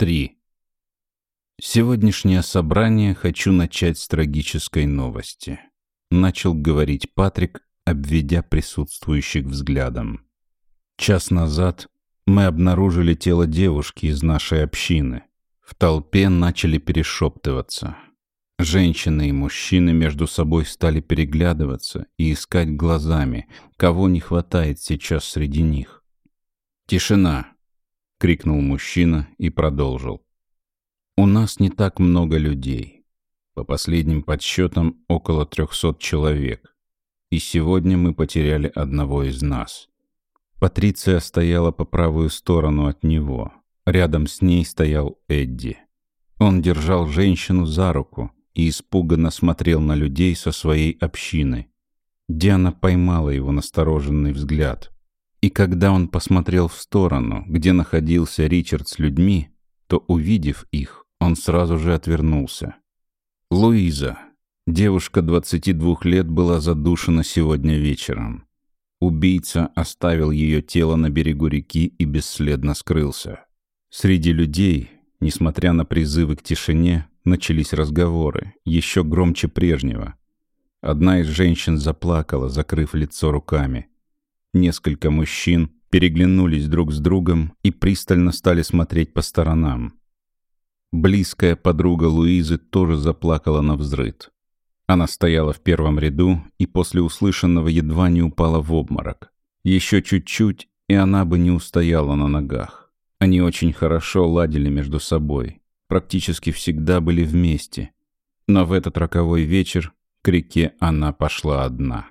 3. Сегодняшнее собрание хочу начать с трагической новости. Начал говорить Патрик, обведя присутствующих взглядом. Час назад мы обнаружили тело девушки из нашей общины. В толпе начали перешептываться. Женщины и мужчины между собой стали переглядываться и искать глазами, кого не хватает сейчас среди них. «Тишина!» — крикнул мужчина и продолжил. «У нас не так много людей. По последним подсчетам, около трехсот человек. И сегодня мы потеряли одного из нас». Патриция стояла по правую сторону от него. Рядом с ней стоял Эдди. Он держал женщину за руку и испуганно смотрел на людей со своей общины. Диана поймала его настороженный взгляд. И когда он посмотрел в сторону, где находился Ричард с людьми, то, увидев их, он сразу же отвернулся. Луиза, девушка 22 лет, была задушена сегодня вечером. Убийца оставил ее тело на берегу реки и бесследно скрылся. Среди людей, несмотря на призывы к тишине, начались разговоры, еще громче прежнего. Одна из женщин заплакала, закрыв лицо руками. Несколько мужчин переглянулись друг с другом и пристально стали смотреть по сторонам. Близкая подруга Луизы тоже заплакала на взрыд. Она стояла в первом ряду и после услышанного едва не упала в обморок. Еще чуть-чуть, и она бы не устояла на ногах. Они очень хорошо ладили между собой, практически всегда были вместе. Но в этот роковой вечер к реке она пошла одна.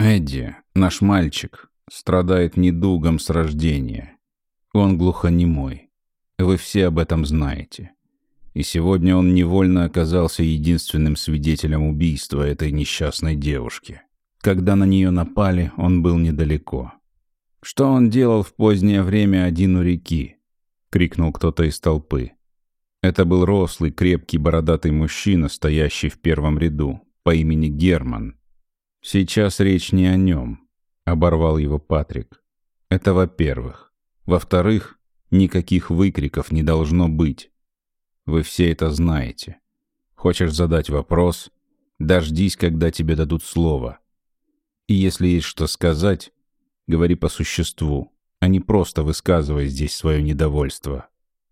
Эдди, наш мальчик, страдает недугом с рождения. Он глухонемой. Вы все об этом знаете. И сегодня он невольно оказался единственным свидетелем убийства этой несчастной девушки. Когда на нее напали, он был недалеко. «Что он делал в позднее время один у реки?» — крикнул кто-то из толпы. Это был рослый, крепкий, бородатый мужчина, стоящий в первом ряду, по имени Герман. Сейчас речь не о нем, — оборвал его Патрик. Это во-первых. Во-вторых, никаких выкриков не должно быть. Вы все это знаете. Хочешь задать вопрос? Дождись, когда тебе дадут слово. И если есть что сказать, говори по существу, а не просто высказывай здесь свое недовольство.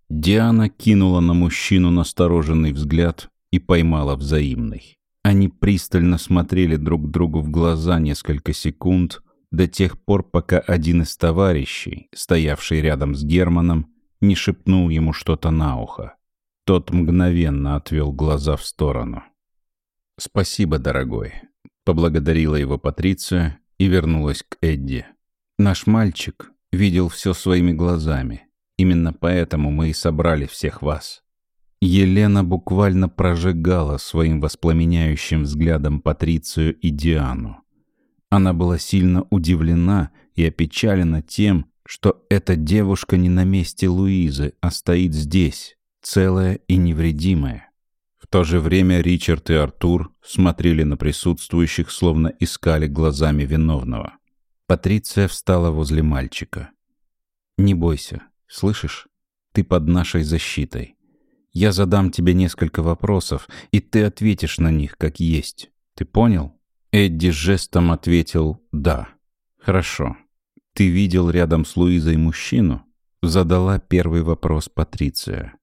Диана кинула на мужчину настороженный взгляд и поймала взаимный. Они пристально смотрели друг другу в глаза несколько секунд, до тех пор, пока один из товарищей, стоявший рядом с Германом, не шепнул ему что-то на ухо. Тот мгновенно отвел глаза в сторону. «Спасибо, дорогой», — поблагодарила его Патриция и вернулась к Эдди. «Наш мальчик видел все своими глазами. Именно поэтому мы и собрали всех вас. Елена буквально прожигала своим воспламеняющим взглядом Патрицию и Диану. Она была сильно удивлена и опечалена тем, что эта девушка не на месте Луизы, а стоит здесь, целая и невредимая. В то же время Ричард и Артур смотрели на присутствующих, словно искали глазами виновного. Патриция встала возле мальчика. «Не бойся, слышишь? Ты под нашей защитой. Я задам тебе несколько вопросов, и ты ответишь на них как есть. Ты понял?» Эдди жестом ответил «да». «Хорошо. Ты видел рядом с Луизой мужчину?» Задала первый вопрос Патриция.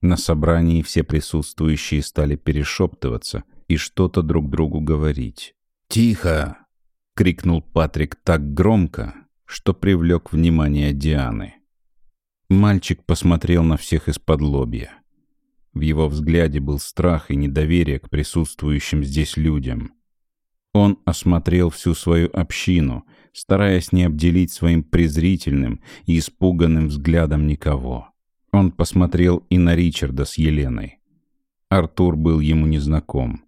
На собрании все присутствующие стали перешептываться и что-то друг другу говорить. «Тихо!» — крикнул Патрик так громко, что привлек внимание Дианы. Мальчик посмотрел на всех из-под лобья. В его взгляде был страх и недоверие к присутствующим здесь людям. Он осмотрел всю свою общину, стараясь не обделить своим презрительным и испуганным взглядом никого. Он посмотрел и на Ричарда с Еленой. Артур был ему незнаком.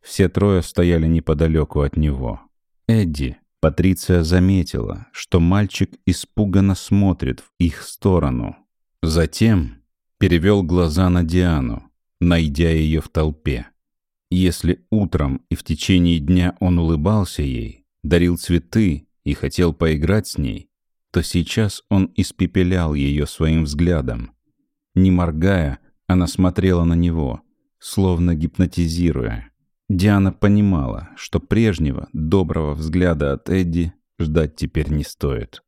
Все трое стояли неподалеку от него. Эдди, Патриция заметила, что мальчик испуганно смотрит в их сторону. Затем перевел глаза на Диану, найдя ее в толпе. Если утром и в течение дня он улыбался ей, дарил цветы и хотел поиграть с ней, то сейчас он испепелял ее своим взглядом. Не моргая, она смотрела на него, словно гипнотизируя. Диана понимала, что прежнего доброго взгляда от Эдди ждать теперь не стоит.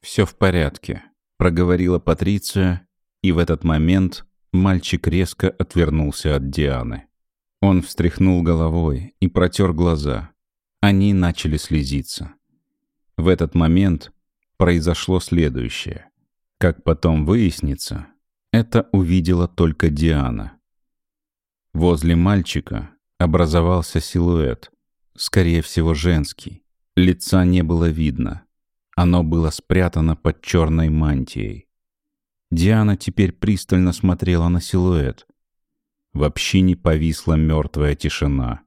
«Все в порядке», — проговорила Патриция, и в этот момент мальчик резко отвернулся от Дианы. Он встряхнул головой и протер глаза. Они начали слезиться. В этот момент произошло следующее. Как потом выяснится, это увидела только Диана. Возле мальчика образовался силуэт, скорее всего женский. Лица не было видно. Оно было спрятано под черной мантией. Диана теперь пристально смотрела на силуэт. В общине повисла мертвая тишина.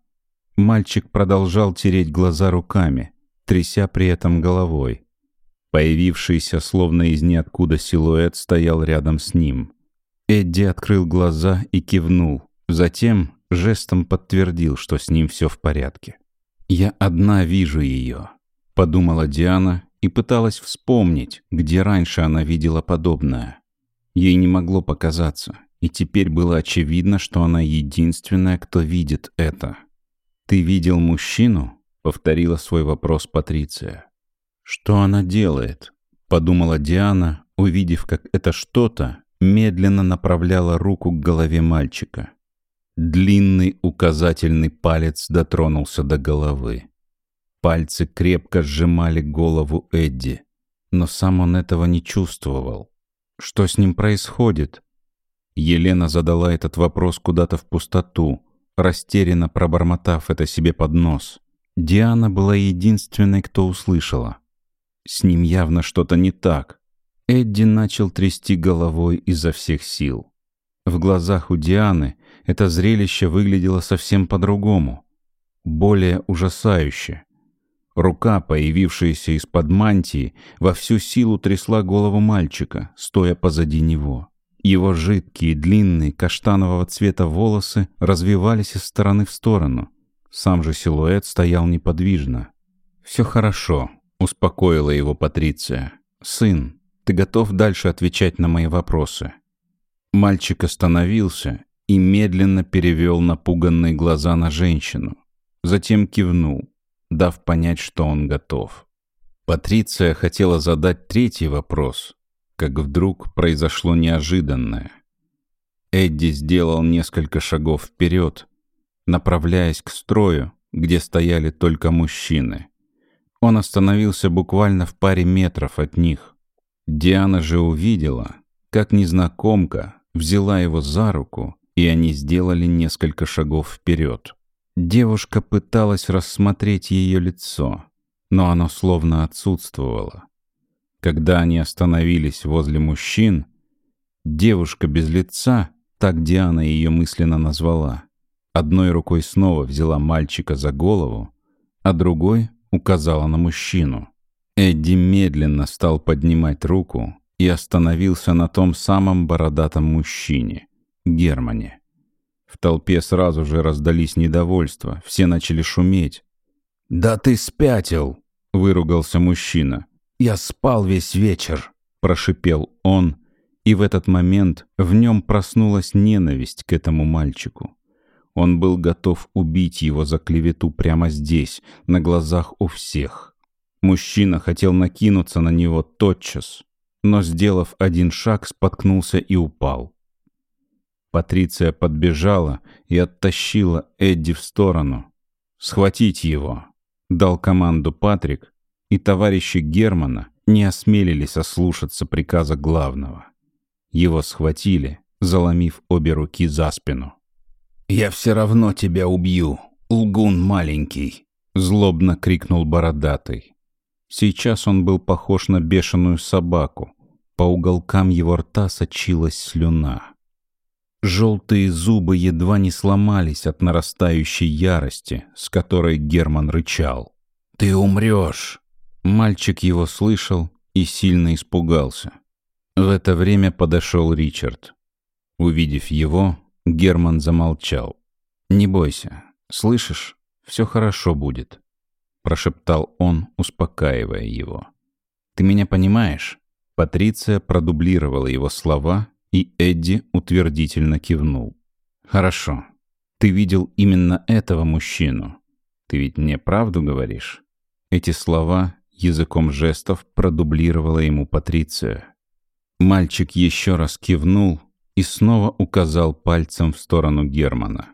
Мальчик продолжал тереть глаза руками, тряся при этом головой. Появившийся словно из ниоткуда силуэт стоял рядом с ним. Эдди открыл глаза и кивнул. Затем жестом подтвердил, что с ним все в порядке. «Я одна вижу ее», — подумала Диана и пыталась вспомнить, где раньше она видела подобное. Ей не могло показаться, и теперь было очевидно, что она единственная, кто видит это. «Ты видел мужчину?» — повторила свой вопрос Патриция. «Что она делает?» — подумала Диана, увидев, как это что-то медленно направляло руку к голове мальчика. Длинный указательный палец дотронулся до головы. Пальцы крепко сжимали голову Эдди, но сам он этого не чувствовал. Что с ним происходит? Елена задала этот вопрос куда-то в пустоту, растерянно пробормотав это себе под нос. Диана была единственной, кто услышала. С ним явно что-то не так. Эдди начал трясти головой изо всех сил. В глазах у Дианы это зрелище выглядело совсем по-другому, более ужасающе. Рука, появившаяся из-под мантии, во всю силу трясла голову мальчика, стоя позади него. Его жидкие, длинные, каштанового цвета волосы развивались из стороны в сторону. Сам же силуэт стоял неподвижно. «Все хорошо», — успокоила его Патриция. «Сын, ты готов дальше отвечать на мои вопросы?» Мальчик остановился и медленно перевел напуганные глаза на женщину. Затем кивнул, дав понять, что он готов. Патриция хотела задать третий вопрос, как вдруг произошло неожиданное. Эдди сделал несколько шагов вперед, направляясь к строю, где стояли только мужчины. Он остановился буквально в паре метров от них. Диана же увидела, как незнакомка взяла его за руку, и они сделали несколько шагов вперед. Девушка пыталась рассмотреть ее лицо, но оно словно отсутствовало. Когда они остановились возле мужчин, девушка без лица, так Диана ее мысленно назвала, одной рукой снова взяла мальчика за голову, а другой указала на мужчину. Эдди медленно стал поднимать руку и остановился на том самом бородатом мужчине, Германе. В толпе сразу же раздались недовольства, все начали шуметь. «Да ты спятил!» — выругался мужчина. «Я спал весь вечер», — прошипел он, и в этот момент в нем проснулась ненависть к этому мальчику. Он был готов убить его за клевету прямо здесь, на глазах у всех. Мужчина хотел накинуться на него тотчас, но, сделав один шаг, споткнулся и упал. Патриция подбежала и оттащила Эдди в сторону. «Схватить его!» — дал команду Патрик, и товарищи Германа не осмелились ослушаться приказа главного. Его схватили, заломив обе руки за спину. «Я все равно тебя убью, лгун маленький!» — злобно крикнул бородатый. Сейчас он был похож на бешеную собаку. По уголкам его рта сочилась слюна. Желтые зубы едва не сломались от нарастающей ярости, с которой Герман рычал. «Ты умрешь!» Мальчик его слышал и сильно испугался. В это время подошел Ричард. Увидев его, Герман замолчал. «Не бойся, слышишь, все хорошо будет», — прошептал он, успокаивая его. «Ты меня понимаешь?» Патриция продублировала его слова и Эдди утвердительно кивнул. «Хорошо. Ты видел именно этого мужчину. Ты ведь мне правду говоришь?» Эти слова языком жестов продублировала ему Патриция. Мальчик еще раз кивнул и снова указал пальцем в сторону Германа.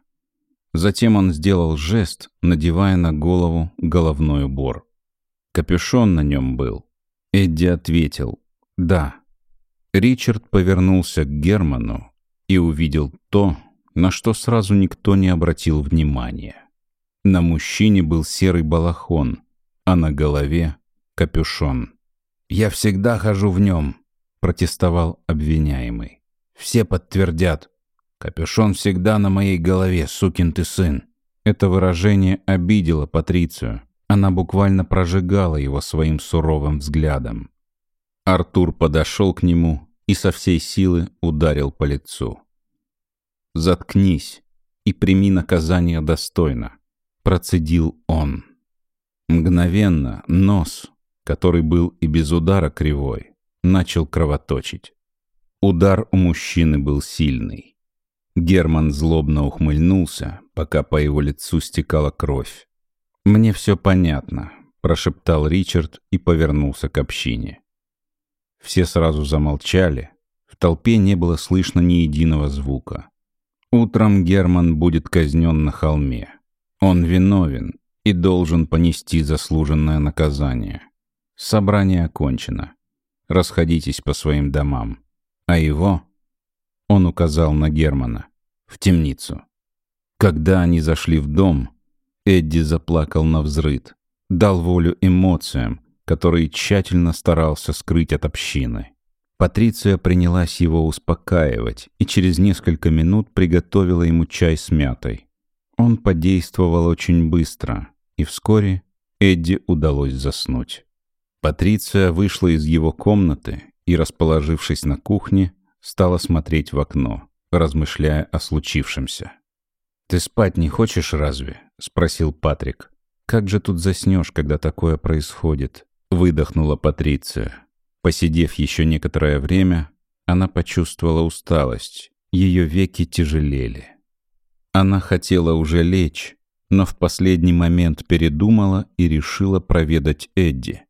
Затем он сделал жест, надевая на голову головной убор. Капюшон на нем был. Эдди ответил «Да». Ричард повернулся к Герману и увидел то, на что сразу никто не обратил внимания. На мужчине был серый балахон, а на голове — капюшон. «Я всегда хожу в нем», — протестовал обвиняемый. «Все подтвердят. Капюшон всегда на моей голове, сукин ты сын». Это выражение обидело Патрицию. Она буквально прожигала его своим суровым взглядом. Артур подошел к нему и со всей силы ударил по лицу. «Заткнись и прими наказание достойно», — процедил он. Мгновенно нос, который был и без удара кривой, начал кровоточить. Удар у мужчины был сильный. Герман злобно ухмыльнулся, пока по его лицу стекала кровь. «Мне все понятно», — прошептал Ричард и повернулся к общине. Все сразу замолчали. В толпе не было слышно ни единого звука. Утром Герман будет казнен на холме. Он виновен, и должен понести заслуженное наказание. Собрание окончено. Расходитесь по своим домам. А его, он указал на Германа, в темницу. Когда они зашли в дом, Эдди заплакал на взрыд, дал волю эмоциям, которые тщательно старался скрыть от общины. Патриция принялась его успокаивать и через несколько минут приготовила ему чай с мятой. Он подействовал очень быстро, и вскоре Эдди удалось заснуть. Патриция вышла из его комнаты и, расположившись на кухне, стала смотреть в окно, размышляя о случившемся. «Ты спать не хочешь разве?» — спросил Патрик. «Как же тут заснешь, когда такое происходит?» — выдохнула Патриция. Посидев еще некоторое время, она почувствовала усталость, ее веки тяжелели. Она хотела уже лечь, но в последний момент передумала и решила проведать Эдди.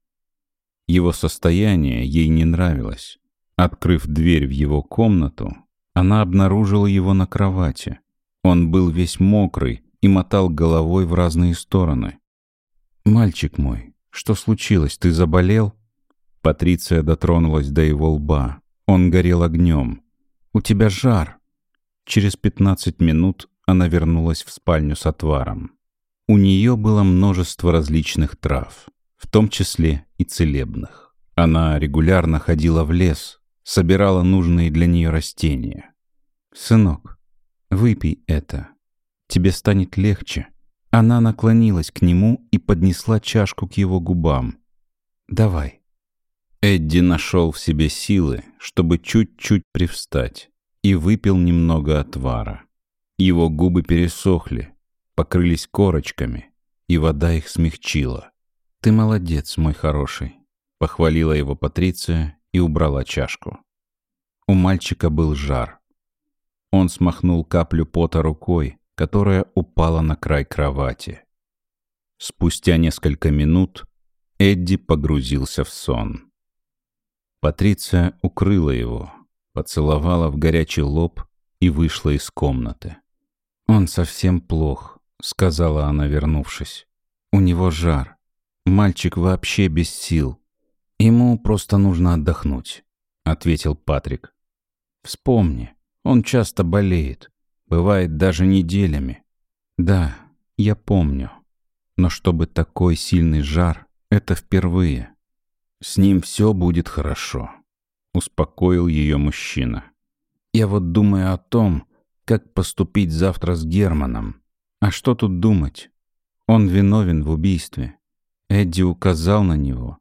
Его состояние ей не нравилось. Открыв дверь в его комнату, она обнаружила его на кровати. Он был весь мокрый и мотал головой в разные стороны. «Мальчик мой, что случилось? Ты заболел?» Патриция дотронулась до его лба. Он горел огнем. «У тебя жар!» Через пятнадцать минут она вернулась в спальню с отваром. У нее было множество различных трав, в том числе и целебных. Она регулярно ходила в лес, собирала нужные для нее растения. «Сынок, выпей это. Тебе станет легче». Она наклонилась к нему и поднесла чашку к его губам. «Давай». Эдди нашел в себе силы, чтобы чуть-чуть привстать, и выпил немного отвара. Его губы пересохли, покрылись корочками, и вода их смягчила. «Ты молодец, мой хороший», — похвалила его Патриция и убрала чашку. У мальчика был жар. Он смахнул каплю пота рукой, которая упала на край кровати. Спустя несколько минут Эдди погрузился в сон. Патриция укрыла его, поцеловала в горячий лоб и вышла из комнаты. «Он совсем плох», — сказала она, вернувшись. «У него жар. Мальчик вообще без сил. Ему просто нужно отдохнуть», — ответил Патрик. «Вспомни, он часто болеет. Бывает даже неделями. Да, я помню. Но чтобы такой сильный жар, это впервые. С ним все будет хорошо», — успокоил ее мужчина. «Я вот думаю о том, как поступить завтра с Германом. А что тут думать? Он виновен в убийстве. Эдди указал на него.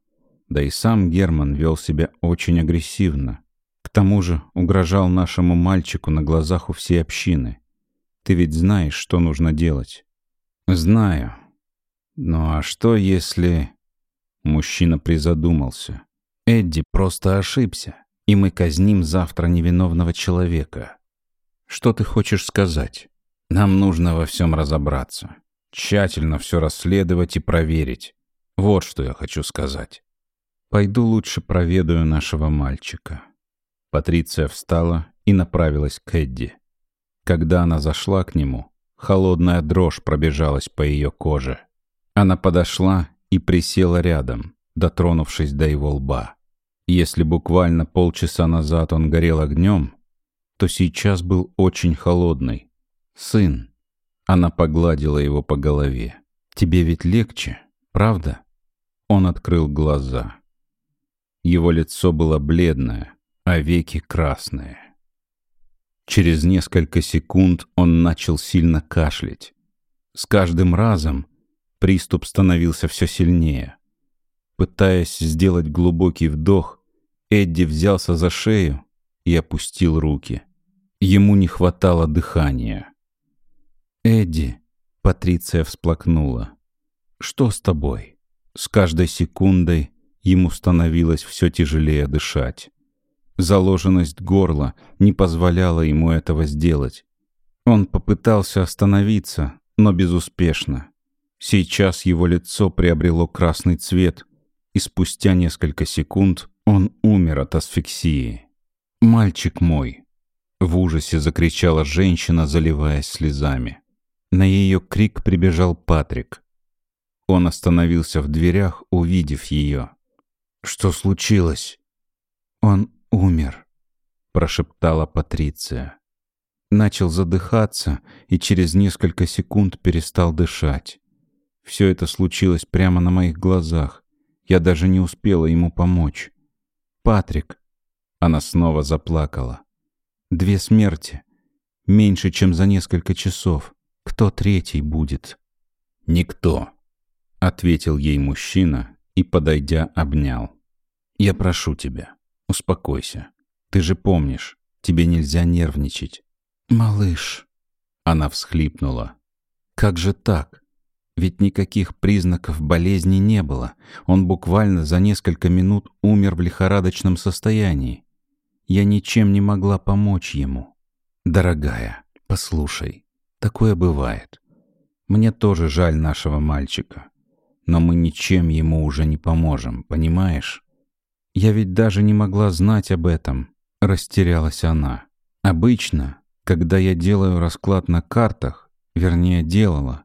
Да и сам Герман вел себя очень агрессивно. К тому же угрожал нашему мальчику на глазах у всей общины. Ты ведь знаешь, что нужно делать. Знаю. Ну а что если... Мужчина призадумался. Эдди просто ошибся. и мы казним завтра невиновного человека. Что ты хочешь сказать? Нам нужно во всем разобраться, тщательно все расследовать и проверить. Вот что я хочу сказать. Пойду лучше проведаю нашего мальчика. Патриция встала и направилась к Эдди. Когда она зашла к нему, холодная дрожь пробежалась по ее коже. Она подошла и присела рядом, дотронувшись до его лба. Если буквально полчаса назад он горел огнем, то сейчас был очень холодный. «Сын», — она погладила его по голове, — «тебе ведь легче, правда?» Он открыл глаза. Его лицо было бледное, а веки красные. Через несколько секунд он начал сильно кашлять. С каждым разом приступ становился все сильнее. Пытаясь сделать глубокий вдох, Эдди взялся за шею и опустил руки. Ему не хватало дыхания. «Эдди», — Патриция всплакнула, — «что с тобой?» С каждой секундой ему становилось все тяжелее дышать. Заложенность горла не позволяла ему этого сделать. Он попытался остановиться, но безуспешно. Сейчас его лицо приобрело красный цвет, и спустя несколько секунд он умер от асфиксии. «Мальчик мой!» — в ужасе закричала женщина, заливаясь слезами. На ее крик прибежал Патрик. Он остановился в дверях, увидев ее. «Что случилось?» «Он умер», — прошептала Патриция. Начал задыхаться и через несколько секунд перестал дышать. Все это случилось прямо на моих глазах. Я даже не успела ему помочь. «Патрик!» Она снова заплакала. «Две смерти. Меньше, чем за несколько часов. Кто третий будет?» «Никто», — ответил ей мужчина и, подойдя, обнял. «Я прошу тебя, успокойся. Ты же помнишь, тебе нельзя нервничать». «Малыш», — она всхлипнула. «Как же так? Ведь никаких признаков болезни не было. Он буквально за несколько минут умер в лихорадочном состоянии. Я ничем не могла помочь ему. Дорогая, послушай, такое бывает. Мне тоже жаль нашего мальчика. Но мы ничем ему уже не поможем, понимаешь? Я ведь даже не могла знать об этом. Растерялась она. Обычно, когда я делаю расклад на картах, вернее делала,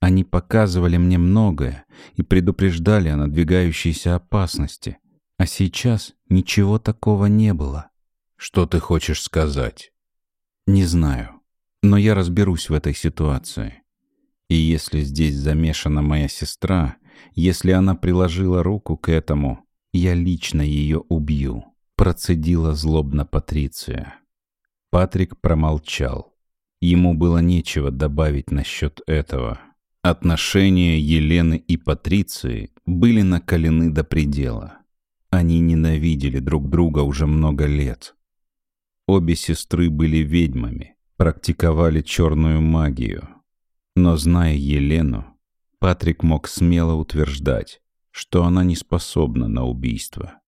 они показывали мне многое и предупреждали о надвигающейся опасности. А сейчас ничего такого не было. Что ты хочешь сказать? Не знаю. Но я разберусь в этой ситуации. И если здесь замешана моя сестра, если она приложила руку к этому, я лично ее убью. Процедила злобно Патриция. Патрик промолчал. Ему было нечего добавить насчет этого. Отношения Елены и Патриции были накалены до предела. Они ненавидели друг друга уже много лет. Обе сестры были ведьмами, практиковали черную магию. Но зная Елену, Патрик мог смело утверждать, что она не способна на убийство.